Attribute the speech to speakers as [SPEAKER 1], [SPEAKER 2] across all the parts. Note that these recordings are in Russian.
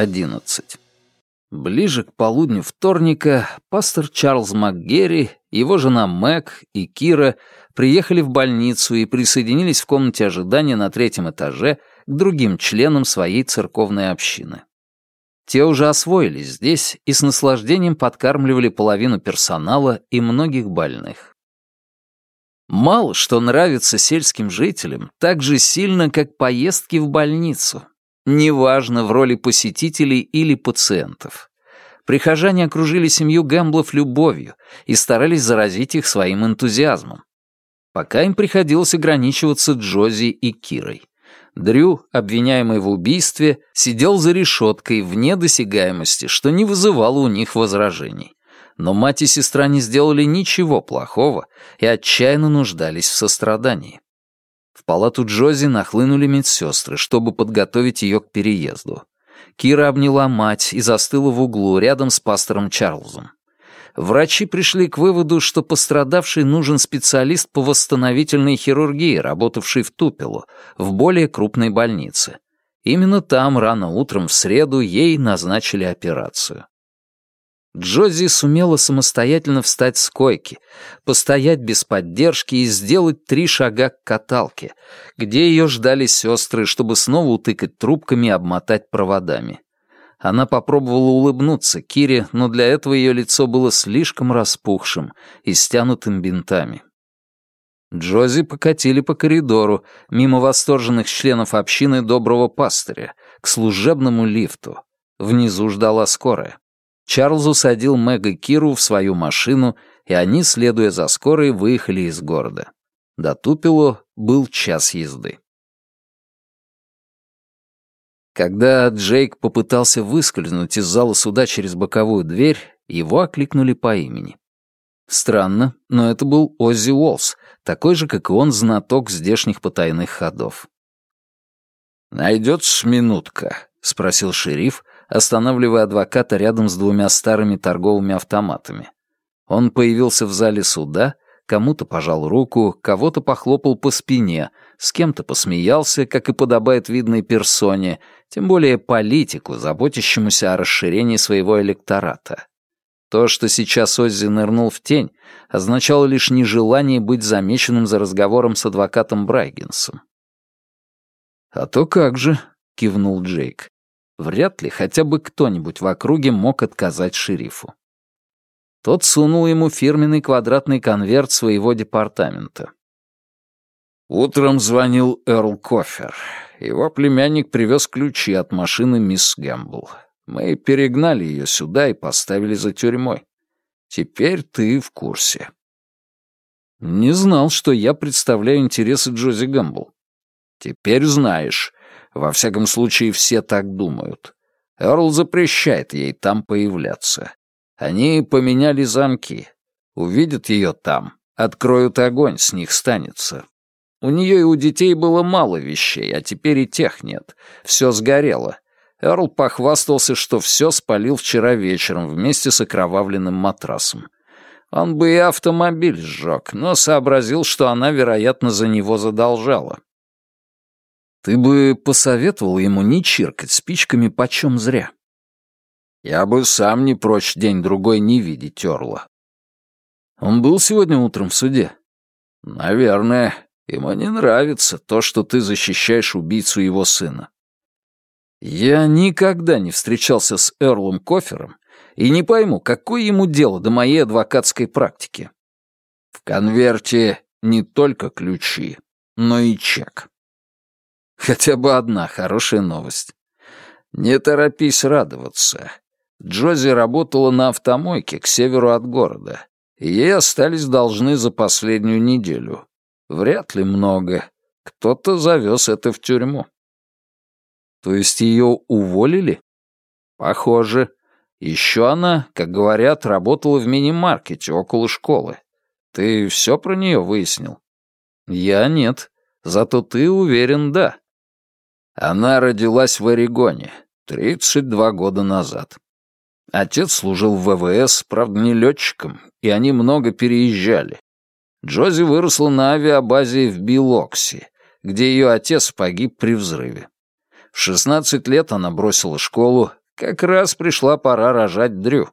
[SPEAKER 1] 11. Ближе к полудню вторника пастор Чарльз МакГерри, его жена Мэг и Кира приехали в больницу и присоединились в комнате ожидания на третьем этаже к другим членам своей церковной общины. Те уже освоились здесь и с наслаждением подкармливали половину персонала и многих больных. Мало что нравится сельским жителям так же сильно, как поездки в больницу, неважно в роли посетителей или пациентов. Прихожане окружили семью Гэмблов любовью и старались заразить их своим энтузиазмом. Пока им приходилось ограничиваться Джози и Кирой. Дрю, обвиняемый в убийстве, сидел за решеткой вне досягаемости, что не вызывало у них возражений. Но мать и сестра не сделали ничего плохого и отчаянно нуждались в сострадании. В палату Джози нахлынули медсестры, чтобы подготовить ее к переезду. Кира обняла мать и застыла в углу рядом с пастором Чарльзом. Врачи пришли к выводу, что пострадавший нужен специалист по восстановительной хирургии, работавший в Тупело, в более крупной больнице. Именно там рано утром в среду ей назначили операцию. Джози сумела самостоятельно встать с койки, постоять без поддержки и сделать три шага к каталке, где ее ждали сестры, чтобы снова утыкать трубками и обмотать проводами. Она попробовала улыбнуться Кире, но для этого ее лицо было слишком распухшим и стянутым бинтами. Джози покатили по коридору, мимо восторженных членов общины доброго пастыря, к служебному лифту. Внизу ждала скорая. Чарльз усадил Мэг и Киру в свою машину, и они, следуя за скорой, выехали из города. До Тупило был час езды. Когда Джейк попытался выскользнуть из зала суда через боковую дверь, его окликнули по имени. Странно, но это был Оззи Уолс, такой же, как и он, знаток здешних потайных ходов. «Найдется минутка?» — спросил шериф, останавливая адвоката рядом с двумя старыми торговыми автоматами. Он появился в зале суда, кому-то пожал руку, кого-то похлопал по спине, с кем-то посмеялся, как и подобает видной персоне, тем более политику, заботящемуся о расширении своего электората. То, что сейчас Оззи нырнул в тень, означало лишь нежелание быть замеченным за разговором с адвокатом Брайгенсом. «А то как же», — кивнул Джейк. Вряд ли хотя бы кто-нибудь в округе мог отказать шерифу. Тот сунул ему фирменный квадратный конверт своего департамента. Утром звонил Эрл Кофер. Его племянник привез ключи от машины мисс Гэмбл. Мы перегнали ее сюда и поставили за тюрьмой. Теперь ты в курсе. Не знал, что я представляю интересы Джози Гэмбл. Теперь знаешь. Во всяком случае, все так думают. Эрл запрещает ей там появляться. Они поменяли замки. Увидят ее там, откроют огонь, с них станется. У нее и у детей было мало вещей, а теперь и тех нет. Все сгорело. Эрл похвастался, что все спалил вчера вечером вместе с окровавленным матрасом. Он бы и автомобиль сжег, но сообразил, что она, вероятно, за него задолжала. Ты бы посоветовал ему не чиркать спичками почем зря. Я бы сам не прочь день-другой не видеть Орла. Он был сегодня утром в суде? Наверное. Ему не нравится то, что ты защищаешь убийцу его сына. Я никогда не встречался с Эрлом Кофером и не пойму, какое ему дело до моей адвокатской практики. В конверте не только ключи, но и чек. Хотя бы одна хорошая новость. Не торопись радоваться. Джози работала на автомойке к северу от города, и ей остались должны за последнюю неделю. Вряд ли много. Кто-то завез это в тюрьму. То есть ее уволили? Похоже. Еще она, как говорят, работала в мини-маркете около школы. Ты все про нее выяснил? Я нет. Зато ты уверен, да. Она родилась в Орегоне 32 года назад. Отец служил в ВВС, правда, не летчиком, и они много переезжали. Джози выросла на авиабазе в Билокси, где ее отец погиб при взрыве. В 16 лет она бросила школу, как раз пришла пора рожать Дрю.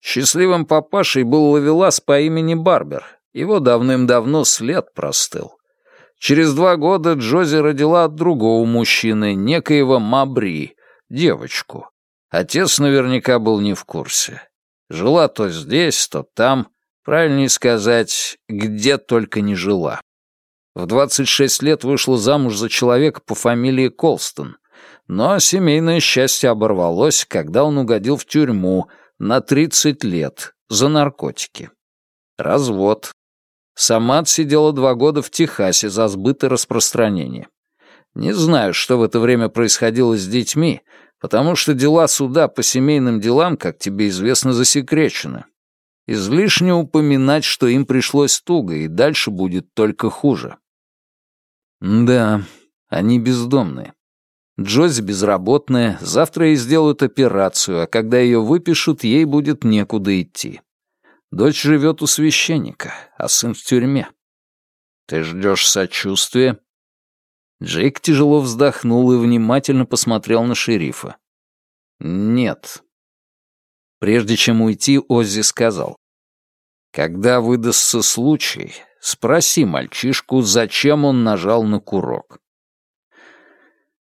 [SPEAKER 1] Счастливым папашей был ловелас по имени Барбер. Его давным-давно след простыл. Через два года Джози родила от другого мужчины, некоего Мабри, девочку. Отец наверняка был не в курсе. Жила то здесь, то там, правильнее сказать, где только не жила. В 26 лет вышла замуж за человека по фамилии Колстон, но семейное счастье оборвалось, когда он угодил в тюрьму на 30 лет за наркотики. Развод. Сама отсидела два года в Техасе за сбыт и распространение. Не знаю, что в это время происходило с детьми, потому что дела суда по семейным делам, как тебе известно, засекречены. Излишне упоминать, что им пришлось туго, и дальше будет только хуже. Да, они бездомные. Джози безработная, завтра ей сделают операцию, а когда ее выпишут, ей будет некуда идти. Дочь живет у священника, а сын в тюрьме. Ты ждешь сочувствия? Джейк тяжело вздохнул и внимательно посмотрел на шерифа. Нет. Прежде чем уйти, Оззи сказал. Когда выдастся случай, спроси мальчишку, зачем он нажал на курок.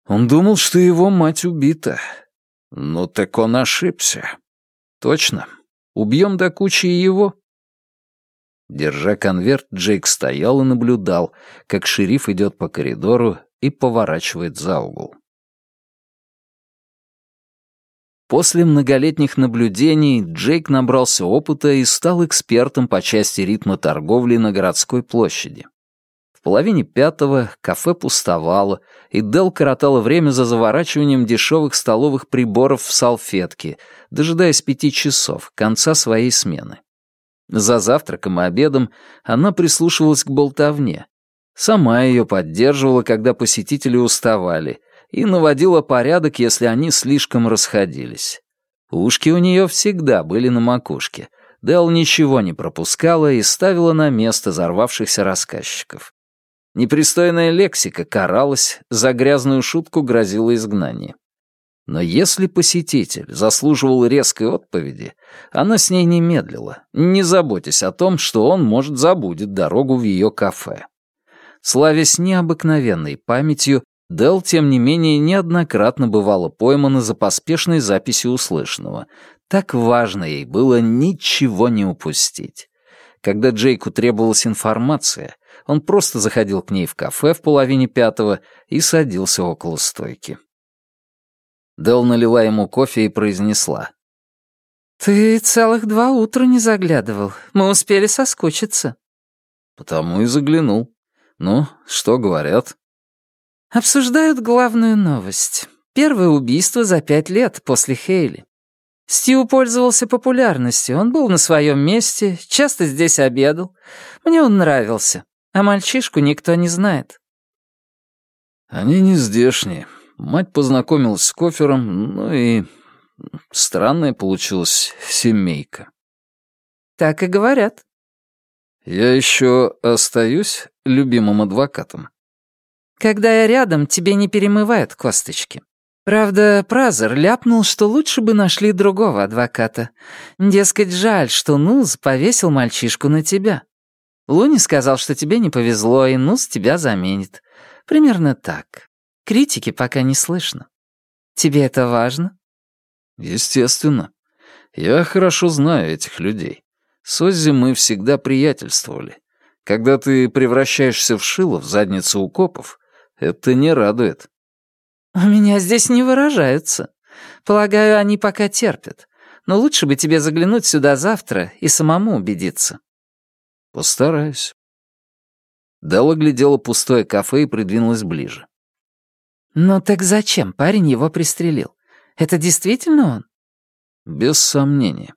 [SPEAKER 1] Он думал, что его мать убита. Ну так он ошибся. Точно. Убьем до кучи его. Держа конверт, Джейк стоял и наблюдал, как шериф идет по коридору и поворачивает за угол. После многолетних наблюдений Джейк набрался опыта и стал экспертом по части ритма торговли на городской площади. В половине пятого кафе пустовало, и Дел коротала время за заворачиванием дешевых столовых приборов в салфетки, дожидаясь пяти часов, конца своей смены. За завтраком и обедом она прислушивалась к болтовне. Сама ее поддерживала, когда посетители уставали, и наводила порядок, если они слишком расходились. Ушки у нее всегда были на макушке. Дел ничего не пропускала и ставила на место взорвавшихся рассказчиков. Непристойная лексика каралась, за грязную шутку грозило изгнание. Но если посетитель заслуживал резкой отповеди, она с ней не медлила, не заботясь о том, что он, может, забудет дорогу в ее кафе. Славясь необыкновенной памятью, Дел, тем не менее, неоднократно бывала поймана за поспешной записью услышанного. Так важно ей было ничего не упустить. Когда Джейку требовалась информация, он просто заходил к ней в кафе в половине пятого и садился около стойки. Дел налила ему кофе и произнесла. «Ты целых два утра не заглядывал. Мы успели соскучиться». «Потому и заглянул. Ну, что говорят?» «Обсуждают главную новость. Первое убийство за пять лет после Хейли. Стив пользовался популярностью, он был на своем месте, часто здесь обедал. Мне он нравился, а мальчишку никто не знает. Они не здешние. Мать познакомилась с Кофером, ну и странная получилась семейка. Так и говорят. Я еще остаюсь любимым адвокатом. Когда я рядом, тебе не перемывают косточки. Правда, Празер ляпнул, что лучше бы нашли другого адвоката. Дескать, жаль, что Нуз повесил мальчишку на тебя. Луни сказал, что тебе не повезло, и Нуз тебя заменит. Примерно так. Критики пока не слышно. Тебе это важно? Естественно. Я хорошо знаю этих людей. С Оззи мы всегда приятельствовали. Когда ты превращаешься в шило в задницу у копов, это не радует. «У меня здесь не выражаются. Полагаю, они пока терпят. Но лучше бы тебе заглянуть сюда завтра и самому убедиться». «Постараюсь». Делла глядела пустое кафе и придвинулась ближе. «Ну так зачем парень его пристрелил? Это действительно он?» «Без сомнения.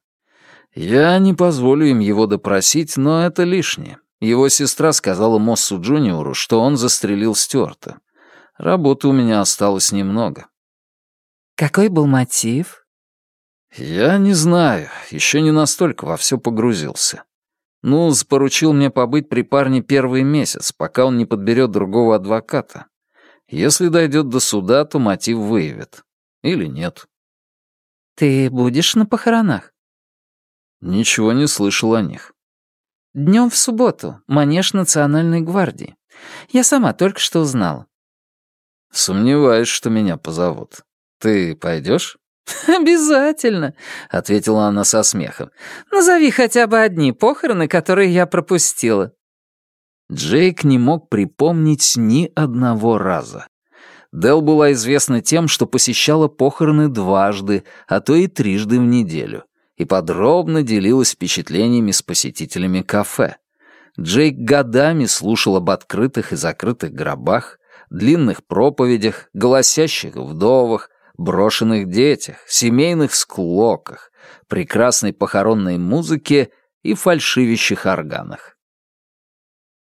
[SPEAKER 1] Я не позволю им его допросить, но это лишнее. Его сестра сказала Моссу Джуниору, что он застрелил Стюарта. Работы у меня осталось немного. Какой был мотив? Я не знаю, еще не настолько во все погрузился. Ну, поручил мне побыть при парне первый месяц, пока он не подберет другого адвоката. Если дойдет до суда, то мотив выявит. Или нет.
[SPEAKER 2] Ты будешь на похоронах?»
[SPEAKER 1] Ничего не слышал о них.
[SPEAKER 2] Днем в субботу, манеж Национальной гвардии. Я сама только что узнала.
[SPEAKER 1] Сомневаюсь, что меня позовут. Ты пойдешь?
[SPEAKER 2] «Обязательно», — ответила она со смехом. «Назови хотя бы одни похороны, которые я пропустила».
[SPEAKER 1] Джейк не мог припомнить ни одного раза. Дел была известна тем, что посещала похороны дважды, а то и трижды в неделю, и подробно делилась впечатлениями с посетителями кафе. Джейк годами слушал об открытых и закрытых гробах, длинных проповедях, голосящих вдовах, брошенных детях, семейных склоках, прекрасной похоронной музыке и фальшивящих органах.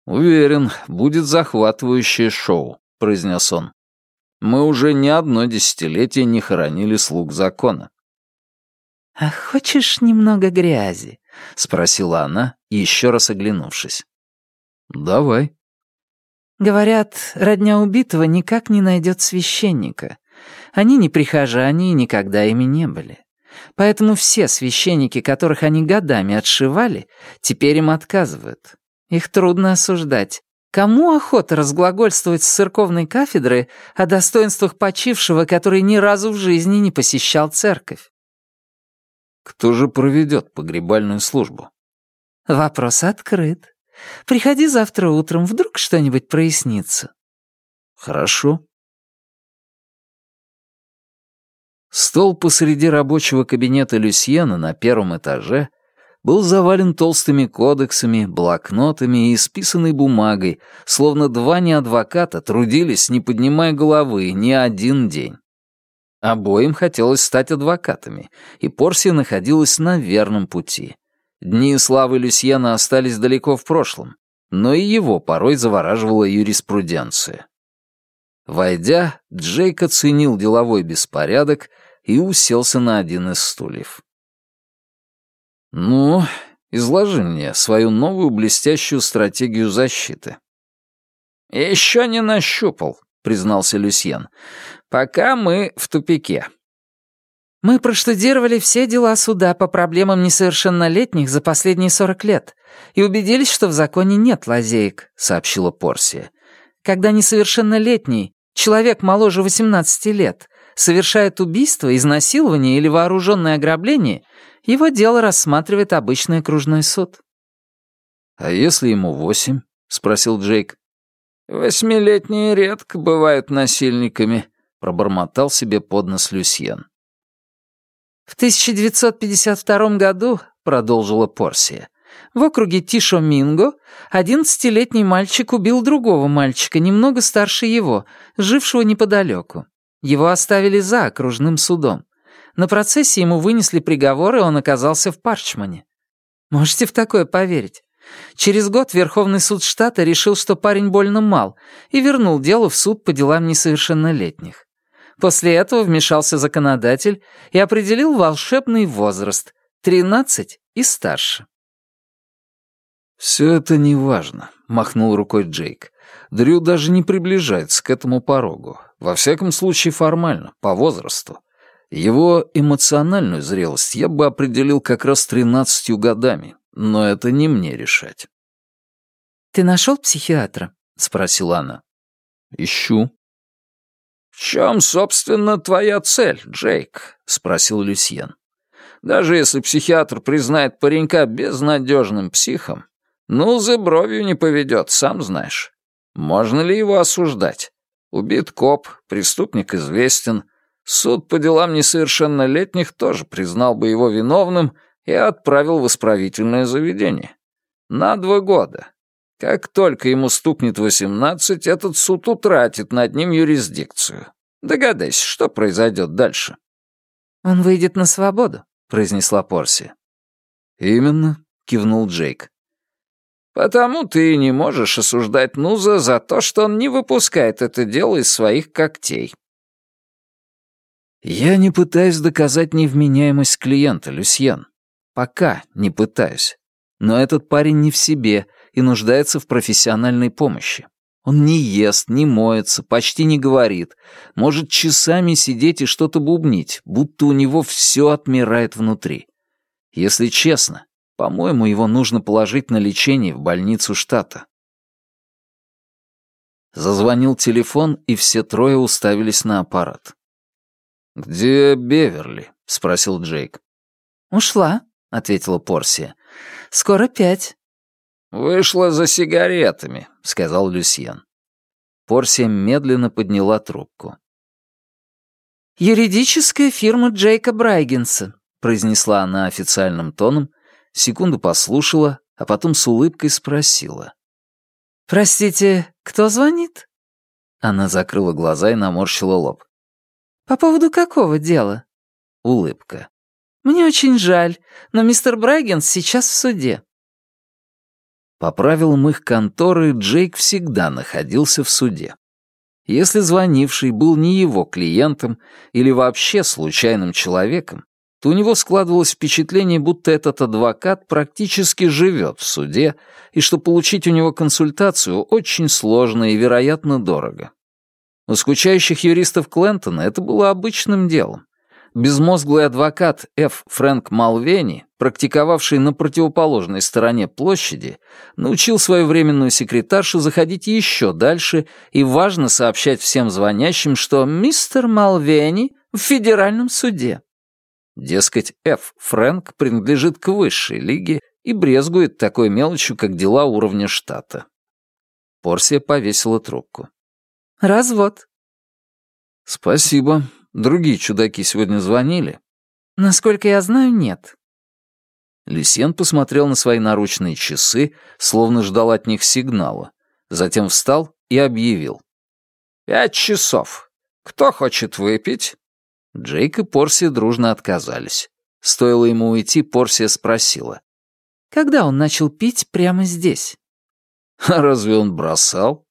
[SPEAKER 1] «Уверен, будет захватывающее шоу», — произнес он. «Мы уже не одно десятилетие не хоронили слуг закона».
[SPEAKER 2] «А хочешь немного грязи?»
[SPEAKER 1] — спросила она, еще раз оглянувшись. «Давай».
[SPEAKER 2] Говорят, родня убитого никак не найдет священника. Они не прихожане и никогда ими не были. Поэтому все священники, которых они годами отшивали, теперь им отказывают. Их трудно осуждать. Кому охота разглагольствовать с церковной кафедры о достоинствах почившего, который ни разу в жизни не посещал церковь?
[SPEAKER 1] Кто же проведет погребальную службу?
[SPEAKER 2] Вопрос открыт. Приходи завтра утром, вдруг что-нибудь прояснится.
[SPEAKER 1] Хорошо. Стол посреди рабочего кабинета Люсьена на первом этаже был завален толстыми кодексами, блокнотами и исписанной бумагой, словно два неадвоката трудились, не поднимая головы, ни один день. Обоим хотелось стать адвокатами, и Порсия находилась на верном пути. Дни славы Люсьена остались далеко в прошлом, но и его порой завораживала юриспруденция. Войдя, Джейк оценил деловой беспорядок и уселся на один из стульев. «Ну, изложи мне свою новую блестящую стратегию защиты».
[SPEAKER 3] «Еще не нащупал», — признался Люсьен. «Пока мы в тупике».
[SPEAKER 2] «Мы проштудировали все дела суда по проблемам несовершеннолетних за последние сорок лет и убедились, что в законе нет лазеек», — сообщила Порсия. «Когда несовершеннолетний, человек моложе 18 лет, совершает убийство, изнасилование или вооруженное ограбление, его дело рассматривает обычный окружной суд».
[SPEAKER 1] «А если ему восемь?» — спросил Джейк.
[SPEAKER 3] «Восьмилетние редко бывают насильниками», —
[SPEAKER 1] пробормотал себе под нос Люсьен.
[SPEAKER 2] «В 1952 году», — продолжила Порсия, в округе Тишо-Минго одиннадцатилетний мальчик убил другого мальчика, немного старше его, жившего неподалеку. Его оставили за окружным судом. На процессе ему вынесли приговор, и он оказался в Парчмане. Можете в такое поверить? Через год Верховный суд штата решил, что парень больно мал, и вернул дело в суд по делам несовершеннолетних. После этого вмешался законодатель и определил волшебный возраст — 13 и старше.
[SPEAKER 1] «Все это неважно», — махнул рукой Джейк. «Дрю даже не приближается к этому порогу. Во всяком случае, формально, по возрасту. Его эмоциональную зрелость я бы определил как раз тринадцатью годами, но это не мне решать».
[SPEAKER 2] «Ты нашел психиатра?»
[SPEAKER 1] — спросила она. «Ищу».
[SPEAKER 3] «В чем, собственно, твоя цель, Джейк?» — спросил Люсьен. «Даже если психиатр признает паренька безнадежным психом, ну, за бровью не поведет, сам знаешь. Можно ли его осуждать? Убит коп, преступник известен. Суд по делам несовершеннолетних тоже признал бы его виновным и отправил в исправительное заведение. На два года. Как только ему стукнет восемнадцать, этот суд утратит над ним юрисдикцию. Догадайся, что произойдет дальше.
[SPEAKER 2] «Он выйдет на свободу», — произнесла Порси.
[SPEAKER 1] «Именно», — кивнул Джейк.
[SPEAKER 3] Потому ты не можешь осуждать Нуза за то, что он не выпускает это дело из своих когтей.
[SPEAKER 1] Я не пытаюсь доказать невменяемость клиента, Люсьен. Пока не пытаюсь. Но этот парень не в себе и нуждается в профессиональной помощи. Он не ест, не моется, почти не говорит. Может часами сидеть и что-то бубнить, будто у него все отмирает внутри. Если честно, по-моему, его нужно положить на лечение в больницу штата. Зазвонил телефон, и все трое уставились на аппарат. «Где Беверли?» — спросил Джейк.
[SPEAKER 2] «Ушла», — ответила Порсия. «Скоро пять».
[SPEAKER 3] «Вышла за сигаретами», — сказал Люсьен.
[SPEAKER 1] Порсия медленно подняла трубку.
[SPEAKER 2] «Юридическая фирма Джейка Брайгенса», — произнесла она официальным тоном, секунду послушала, а потом с улыбкой спросила. «Простите, кто звонит?»
[SPEAKER 1] Она закрыла глаза и наморщила лоб.
[SPEAKER 2] «По поводу какого дела?»
[SPEAKER 1] Улыбка.
[SPEAKER 2] «Мне очень жаль, но мистер Брайгенс сейчас в суде».
[SPEAKER 1] По правилам их конторы Джейк всегда находился в суде. Если звонивший был не его клиентом или вообще случайным человеком, то у него складывалось впечатление, будто этот адвокат практически живет в суде, и что получить у него консультацию очень сложно и, вероятно, дорого. У скучающих юристов Клентона это было обычным делом. Безмозглый адвокат Ф. Фрэнк Малвени, практиковавший на противоположной стороне площади, научил свою временную секретаршу заходить еще дальше и важно сообщать всем звонящим, что «мистер Малвени в федеральном суде». Дескать, Ф. Фрэнк принадлежит к высшей лиге и брезгует такой мелочью, как дела уровня штата. Порсия повесила трубку.
[SPEAKER 2] «Развод».
[SPEAKER 1] «Спасибо. Другие чудаки сегодня звонили?»
[SPEAKER 2] «Насколько я знаю, нет».
[SPEAKER 1] Люсьен посмотрел на свои наручные часы, словно ждал от них сигнала. Затем встал и объявил.
[SPEAKER 3] «Пять часов. Кто хочет выпить?»
[SPEAKER 1] Джейк и Порсия дружно отказались. Стоило ему уйти, Порсия спросила.
[SPEAKER 2] «Когда он начал пить прямо здесь?»
[SPEAKER 1] «А разве он бросал?»